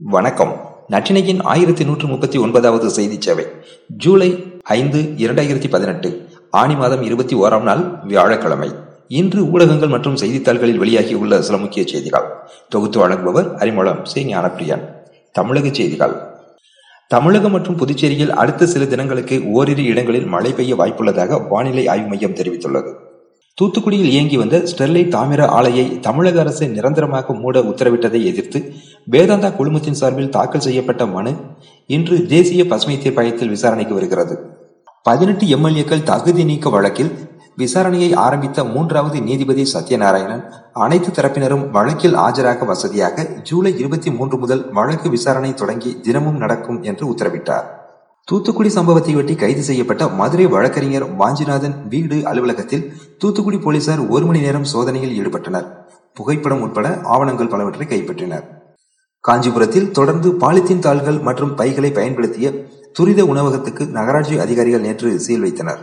வணக்கம். நற்றினையின் ஆயிரத்தி நூற்று முப்பத்தி ஒன்பதாவது செய்தி சேவை ஜூலை ஐந்து இரண்டாயிரத்தி பதினெட்டு ஆணி மாதம் இருபத்தி ஓராம் நாள் வியாழக்கிழமை. இன்று ஊடகங்கள் மற்றும் செய்தித்தாள்களில் வெளியாகியுள்ள சில முக்கிய செய்திகள். தொகுத்து வழங்குபவர் அறிமுகம் சி. ஞானப்பிரியன். தமிழக செய்திகள். தமிழகம் மற்றும் புதுச்சேரியில் அடுத்த சில தினங்களுக்கு ஓரிரு இடங்களில் மழை பெய்ய வாய்ப்புள்ளதாக வானிலை ஆய்வு மையம் தெரிவித்துள்ளது. தூத்துக்குடியில் இயங்கி வந்த ஸ்டெர்லைட் தாமிர ஆலையை தமிழக அரசு நிரந்தரமாக மூட உத்தரவிட்டதை எதிர்த்து வேதாந்தா குழுமத்தின் சார்பில் தாக்கல் செய்யப்பட்ட மனு இன்று தேசிய பசுமை தீர்ப்பாயத்தில் விசாரணைக்கு வருகிறது. பதினெட்டு எம்எல்ஏக்கள் தகுதி நீக்க வழக்கில் விசாரணையை ஆரம்பித்த மூன்றாவது நீதிபதி சத்யநாராயணன் அனைத்து தரப்பினரும் வழக்கில் ஆஜராக வசதியாக ஜூலை இருபத்தி மூன்று முதல் வழக்கு விசாரணை தொடங்கி தினமும் நடக்கும் என்று உத்தரவிட்டார். தூத்துக்குடி சம்பவத்தையொட்டி கைது செய்யப்பட்ட மதுரை வழக்கறிஞர் வாஞ்சிநாதன் வீடு அலுவலகத்தில் தூத்துக்குடி போலீசார் ஒரு மணி நேரம் சோதனையில் ஈடுபட்டனர். புகைப்படம் உட்பட ஆவணங்கள் பலவற்றை கைப்பற்றினர். காஞ்சிபுரத்தில் தொடர்ந்து பாலித்தீன் தாள்கள் மற்றும் பைகளை பயன்படுத்திய துரித உணவகத்துக்கு நகராட்சி அதிகாரிகள் நேற்று சீல் வைத்தனர்.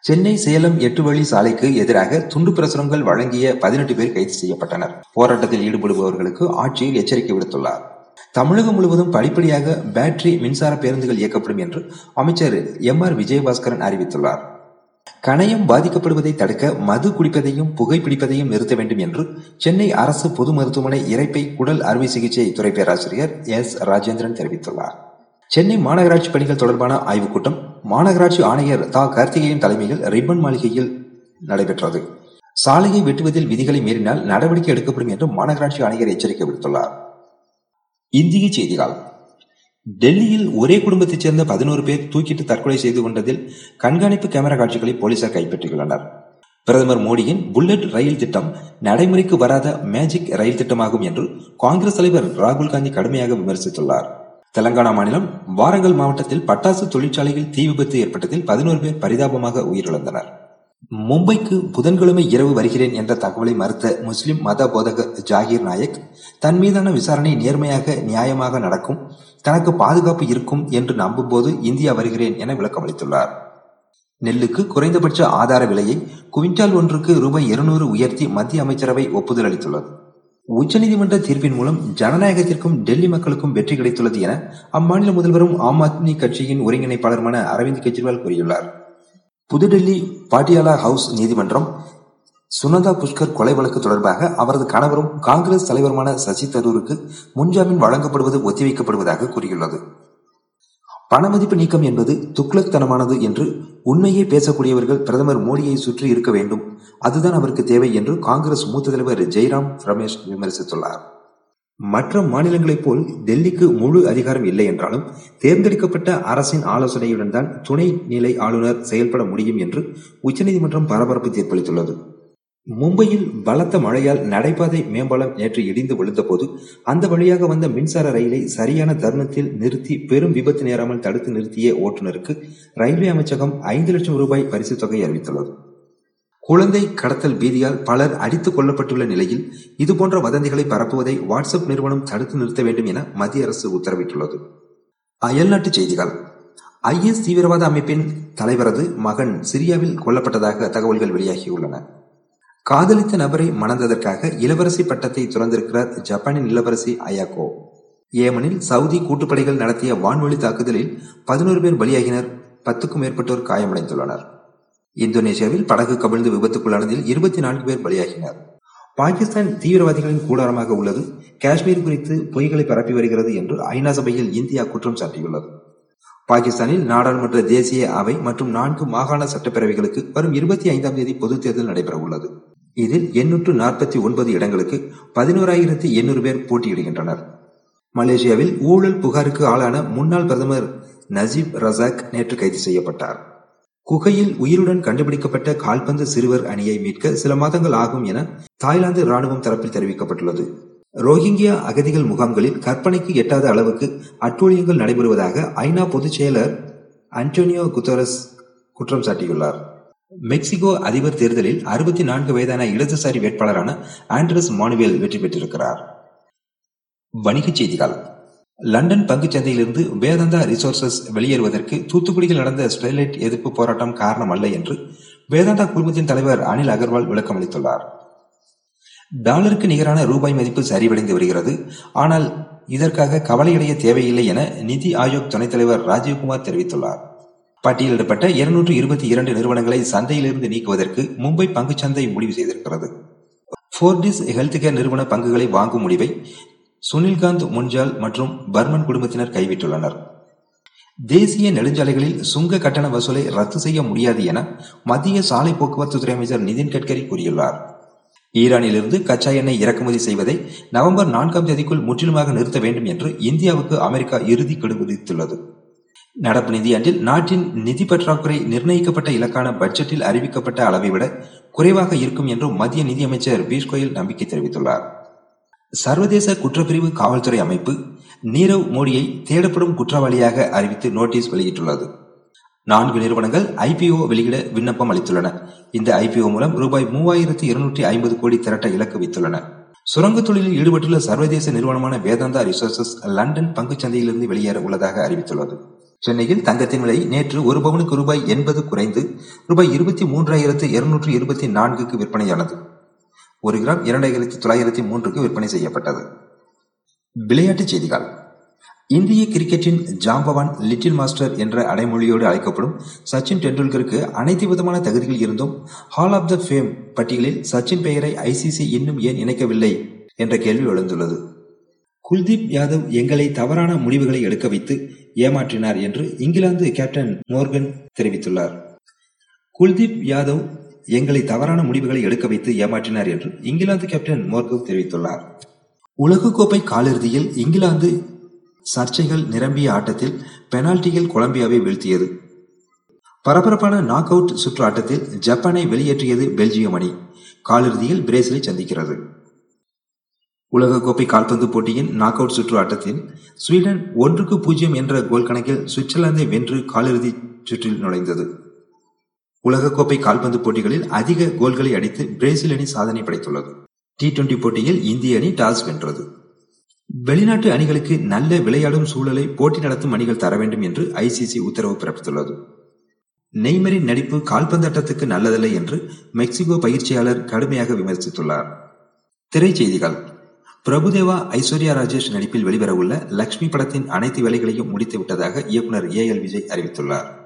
சென்னை சேலம் எட்டு வழி சாலைக்கு எதிராக துண்டு பிரசுரங்கள் வழங்கிய பதினெட்டு பேர் கைது செய்யப்பட்டனர். போராட்டத்தில் ஈடுபடுபவர்களுக்கு ஆட்சியர் எச்சரிக்கை விடுத்துள்ளார். தமிழகம் முழுவதும் படிப்படியாக பேட்டரி மின்சார பேருந்துகள் இயக்கப்படும் என்று அமைச்சர் எம் ஆர் விஜயபாஸ்கரன் அறிவித்துள்ளார். கணையம் பாதிக்கப்படுவதை தடுக்க மது குடிப்பதையும் புகைப்பிடிப்பதையும் நிறுத்த வேண்டும் என்று சென்னை அரசு பொது மருத்துவமனை இறைப்பை குடல் அறுவை சிகிச்சை துறை பேராசிரியர் எஸ். ராஜேந்திரன் தெரிவித்துள்ளார். சென்னை மாநகராட்சி பணிகள் தொடர்பான ஆய்வுக் கூட்டம் மாநகராட்சி ஆணையர் தா. கார்த்திகேயன் தலைமையில் ரிப்பன் மாளிகையில் நடைபெற்றது. சாலையை வெட்டுவதில் விதிகளை மீறினால் நடவடிக்கை எடுக்கப்படும் என்று மாநகராட்சி ஆணையர் எச்சரிக்கை விடுத்துள்ளார். இந்திய செய்திகள். டெல்லியில் ஒரே குடும்பத்தைச் சேர்ந்த பதினோரு பேர் தூக்கிட்டு தற்கொலை செய்து கொண்டதில் கண்காணிப்பு கேமரா காட்சிகளை போலீசார் கைப்பற்றியுள்ளனர். பிரதமர் மோடியின் புல்லட் ரயில் திட்டம் நடைமுறைக்கு வராத மேஜிக் ரயில் திட்டமாகும் என்று காங்கிரஸ் தலைவர் ராகுல் காந்தி கடுமையாக விமர்சித்துள்ளார். தெலங்கானா மாநிலம் வாரங்கல் மாவட்டத்தில் பட்டாசு தொழிற்சாலையில் தீ விபத்து ஏற்பட்டதில் பதினோரு பேர் பரிதாபமாக உயிரிழந்தனர். மும்பைக்கு புதன்கிழமை இரவு வருகிறேன் என்ற தகவலை மறுத்த முஸ்லிம் மத போதக ஜாகிர் நாயக் தன் மீதான விசாரணை நேர்மையாக நியாயமாக நடக்கும் தனக்கு பாதுகாப்பு இருக்கும் என்று நம்பும்போது இந்தியா வருகிறேன் என விளக்கமளித்துள்ளார் நெல்லுக்கு குறைந்தபட்ச ஆதார விலையை குவிண்டால் ஒன்றுக்கு ரூபாய் இருநூறு உயர்த்தி மத்திய அமைச்சரவை ஒப்புதல் அளித்துள்ளது. உச்சநீதிமன்ற தீர்ப்பின் மூலம் ஜனநாயகத்திற்கும் டெல்லி மக்களுக்கும் வெற்றி கிடைத்துள்ளது என அம்மாநில முதல்வரும் ஆம் ஆத்மி கட்சியின் ஒருங்கிணைப்பாளருமான அரவிந்த் கெஜ்ரிவால் கூறியுள்ளார். புதுடெல்லி பாட்டியாலா ஹவுஸ் நீதிமன்றம் சுனந்தா புஷ்கர் கொலை வழக்கு தொடர்பாக அவரது கணவரும் காங்கிரஸ் தலைவருமான சசி தரூருக்கு முன்ஜாமீன் வழங்கப்படுவது ஒத்திவைக்கப்படுவதாக கூறியுள்ளது. பணமதிப்பு நீக்கம் என்பது துக்ளக்தனமானது என்று உண்மையே பேசக்கூடியவர்கள் பிரதமர் மோடியை சுற்றி இருக்க வேண்டும். அதுதான் அவருக்கு தேவை என்று காங்கிரஸ் மூத்த தலைவர் ஜெய்ராம் ரமேஷ் விமர்சித்துள்ளார். மற்ற மாநிலங்களைப் போல் டெல்லிக்கு முழு அதிகாரம் இல்லை என்றாலும் தேர்ந்தெடுக்கப்பட்ட அரசின் ஆலோசனையுடன் தான் துணை நிலை ஆளுநர் செயல்பட முடியும் என்று உச்சநீதிமன்றம் பரபரப்பு தீர்ப்பளித்துள்ளது. மும்பையில் பலத்த மழையால் நடைபாதை மேம்பாலம் நேற்று இடிந்து விழுந்தபோது அந்த வழியாக வந்த மின்சார ரயிலை சரியான தருணத்தில் நிறுத்தி பெரும் விபத்து நேராமல் தடுத்து நிறுத்திய ஓட்டுநருக்கு ரயில்வே அமைச்சகம் ஐந்து லட்சம் ரூபாய் பரிசு தொகை அறிவித்துள்ளது. குழந்தை கடத்தல் பீதியால் பலர் அடித்துக் கொல்லப்பட்டுள்ள நிலையில் இதுபோன்ற வதந்திகளை பரப்புவதை வாட்ஸ்அப் நிறுவனம் தடுத்து நிறுத்த வேண்டும் என மத்திய அரசு உத்தரவிட்டுள்ளது. அயல்நாட்டு செய்திகள். ஐஎஸ் தீவிரவாத அமைப்பின் தலைவரது மகன் சிரியாவில் கொல்லப்பட்டதாக தகவல்கள் வெளியாகியுள்ளன. காதலித்த நபரை மணந்ததற்காக இளவரசி பட்டத்தை துறந்திருக்கிறார் ஜப்பானின் இளவரசி அயாகோ. ஏமனில் சவுதி கூட்டுப்படைகள் நடத்திய வான்வழி தாக்குதலில் பதினோரு பேர் பலியாகினர் பத்துக்கும் மேற்பட்டோர் காயமடைந்துள்ளனர். இந்தோனேஷியாவில் படகு கவிழ்ந்து விபத்துக்குள்ளானதில் இருபத்தி நான்கு பேர் பலியாகினர். பாகிஸ்தான் தீவிரவாதிகளின் கூடாரமாக உள்ளது. காஷ்மீர் குறித்து பொய்களை பரப்பி வருகிறது என்று ஐநா சபையில் இந்தியா குற்றம் சாட்டியுள்ளது. பாகிஸ்தானில் நாடாளுமன்ற தேசிய அவை மற்றும் நான்கு மாகாண சட்டப்பேரவைகளுக்கு வரும் இருபத்தி ஐந்தாம் தேதி பொதுத் தேர்தல் நடைபெற உள்ளது இதில் எண்ணூற்று நாற்பத்தி ஒன்பது இடங்களுக்கு பதினோராயிரத்தி எண்ணூறு பேர் போட்டியிடுகின்றனர். மலேசியாவில் ஊழல் புகாருக்கு ஆளான முன்னாள் பிரதமர் நஜீப் ரசாக் நேற்று கைது செய்யப்பட்டார். குகையில் உயிருடன் கண்டுபிடிக்கப்பட்ட கால்பந்து சிறுவர் அணியை மீட்க சில மாதங்கள் ஆகும் என தாய்லாந்து ராணுவம் தரப்பில் தெரிவிக்கப்பட்டுள்ளது. ரோஹிங்கியா அகதிகள் முகாம்களில் கற்பனைக்கு எட்டாத அளவுக்கு அட்டூழியங்கள் நடைபெறுவதாக ஐநா பொதுச் செயலர் அன்டோனியோ குத்தரஸ் குற்றம் சாட்டியுள்ளார். மெக்சிகோ அதிபர் தேர்தலில் அறுபத்தி நான்கு வயதான இடதுசாரி வேட்பாளரான ஆண்ட்ரஸ் மானுவேல் வெற்றி பெற்றிருக்கிறார். வணிகச் செய்திகள். லண்டன் சந்தையிலிருந்து வேதாந்தா ரிசோர்சஸ் வெளியேறுவதற்கு தூத்துக்குடியில் நடந்த ஸ்டெர்லைட் எதிர்ப்பு போராட்டம் காரணம் அல்ல என்று வேதாந்தா குழுமத்தின் தலைவர் அனில் அகர்வால் விளக்கம் அளித்துள்ளார். டாலருக்கு நிகரான ரூபாய் மதிப்பு சரிவடைந்து வருகிறது. ஆனால் இதற்காக கவலையடைய தேவையில்லை என நிதி ஆயோக் துணைத் தலைவர் ராஜீவ்குமார் தெரிவித்துள்ளார். பட்டியலிடப்பட்ட இருநூற்று இருபத்தி இரண்டு நிறுவனங்களை சந்தையிலிருந்து நீக்குவதற்கு மும்பை பங்குச்சந்தை முடிவு செய்திருக்கிறது. போர்டிஸ் ஹெல்த் கேர் நிறுவன பங்குகளை வாங்கும் முடிவை சுனில்காந்த் முன்ஜால் மற்றும் பர்மன் குடும்பத்தினர் கைவிட்டுள்ளனர். தேசிய நெடுஞ்சாலைகளில் சுங்க கட்டண வசூலை ரத்து செய்ய முடியாது என மத்திய சாலை போக்குவரத்து துறை அமைச்சர் நிதின் கட்கரி கூறியுள்ளார். ஈரானிலிருந்து கச்சா எண்ணெய் இறக்குமதி செய்வதை நவம்பர் நான்காம் தேதிக்குள் முற்றிலுமாக நிறுத்த வேண்டும் என்று இந்தியாவுக்கு அமெரிக்கா இறுதி கெடு விதித்துள்ளது. நடப்பு நிதியாண்டில் நாட்டின் நிதி பற்றாக்குறை நிர்ணயிக்கப்பட்ட இலக்கான பட்ஜெட்டில் அறிவிக்கப்பட்ட அளவை விட குறைவாக இருக்கும் என்றும் மத்திய நிதியமைச்சர் பியூஷ் கோயல் நம்பிக்கை தெரிவித்துள்ளார். சர்வதேச குற்றப்பிரிவு காவல்துறை அமைப்பு நீரவ் மோடியை தேடப்படும் குற்றவாளியாக அறிவித்து நோட்டீஸ் வெளியிட்டுள்ளது. நான்கு நிறுவனங்கள் ஐபிஓ வெளியிட விண்ணப்பம் அளித்துள்ளன. இந்த ஐபிஓ மூலம் ரூபாய் மூவாயிரத்தி இருநூற்றி ஐம்பது கோடி திரட்ட இலக்கு வைத்துள்ளன. சுரங்க தொழிலில் ஈடுபட்டுள்ள சர்வதேச நிறுவனமான வேதாந்தா ரிசோர்சஸ் லண்டன் சந்தையிலிருந்து வெளியேற உள்ளதாக அறிவித்துள்ளது. சென்னையில் தங்கத்தின் விலை நேற்று ஒரு பவுனுக்கு ரூபாய் எண்பது குறைந்து ரூபாய் இருபத்தி மூன்றாயிரத்து இருநூற்று இருபத்தி நான்குக்கு விற்பனையானது. ஒரு கிராம் இரண்டாயிரத்தி தொள்ளாயிரத்தி மூன்றுக்கு விற்பனை செய்யப்பட்டது. விளையாட்டுச் செய்திகள். இந்திய கிரிக்கெட்டின் ஜாம்பவான் லிட்டில் மாஸ்டர் என்ற அடைமொழியோடு அழைக்கப்படும் சச்சின் டெண்டுல்கருக்கு அனைத்து விதமான தகுதிகள் இருந்தும் ஹால் ஆஃப் த ஃபேம் பட்டியலில் சச்சின் பெயரை ஐசிசி இன்னும் ஏன் இணைக்கவில்லை என்ற கேள்வி எழுந்துள்ளது. குல்தீப் யாதவ் எங்களை தவறான முடிவுகளை எடுக்க வைத்து ஏமாற்றினார் என்று இங்கிலாந்து கேப்டன் மோர்கன் தெரிவித்துள்ளார். குல்தீப் யாதவ் எங்களை தவறான முடிவுகளை எடுக்க வைத்து ஏமாற்றினார் என்று இங்கிலாந்து கேப்டன் மோர்கவ் தெரிவித்துள்ளார். உலகக்கோப்பை காலிறுதியில் இங்கிலாந்து சர்ச்சைகள் நிரம்பிய ஆட்டத்தில் பெனால்டியில் கொலம்பியாவை வீழ்த்தியது. பரபரப்பான நாக் அவுட் சுற்று ஆட்டத்தில் ஜப்பானை வெளியேற்றியது பெல்ஜியம் அணி. காலிறுதியில் பிரேசிலை சந்திக்கிறது. உலகக்கோப்பை கால்பந்து போட்டியின் நாக் அவுட் சுற்று ஆட்டத்தில் ஸ்வீடன் ஒன்றுக்கு பூஜ்ஜியம் என்ற கோல் கணக்கில் சுவிட்சர்லாந்தை வென்று காலிறுதி சுற்றில் நுழைந்தது. உலகக்கோப்பை கால்பந்து போட்டிகளில் அதிக கோல்களை அடித்து பிரேசில் அணி சாதனை படைத்துள்ளது. டி டுவெண்டி போட்டியில் இந்திய அணி டாஸ் வென்றது. வெளிநாட்டு அணிகளுக்கு நல்ல விளையாடும் சூழலை போட்டி நடத்தும் அணிகள் தர வேண்டும் என்று ஐசிசி உத்தரவு பிறப்பித்துள்ளது. நெய்மரின் நடிப்பு கால்பந்தாட்டத்துக்கு நல்லதல்ல என்று மெக்சிகோ பயிற்சியாளர் கடுமையாக விமர்சித்துள்ளார். திரைச்செய்திகள். பிரபுதேவா ஐஸ்வர்யா ராஜேஷ் நடிப்பில் வெளிவரவுள்ள லக்ஷ்மி படத்தின் அனைத்து வேலைகளையும் முடித்து விட்டதாக இயக்குநர் ஏ எல் விஜய் அறிவித்துள்ளார்.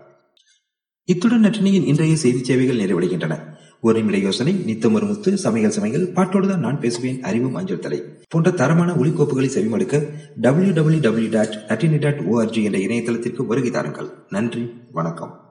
இத்துடன் நட்டினியின் இன்றைய செய்தி சேவைகள் நிறைவடைகின்றன. ஒரு நிமிட யோசனை நித்தம் ஒரு முத்து சமையல் சமையல் பாட்டோடுதான் நான் பேசுவேன் அறிவும் அஞ்சல் தலை. போன்ற தரமான ஒலிக்கோப்புகளை செவிமடுக்க டபிள்யூ டபிள்யூ டபிள்யூ டாட் நட்டினி டாட் ஓஆர்ஜி என்ற இணையதளத்திற்கு வருகை தாருங்கள். நன்றி வணக்கம்.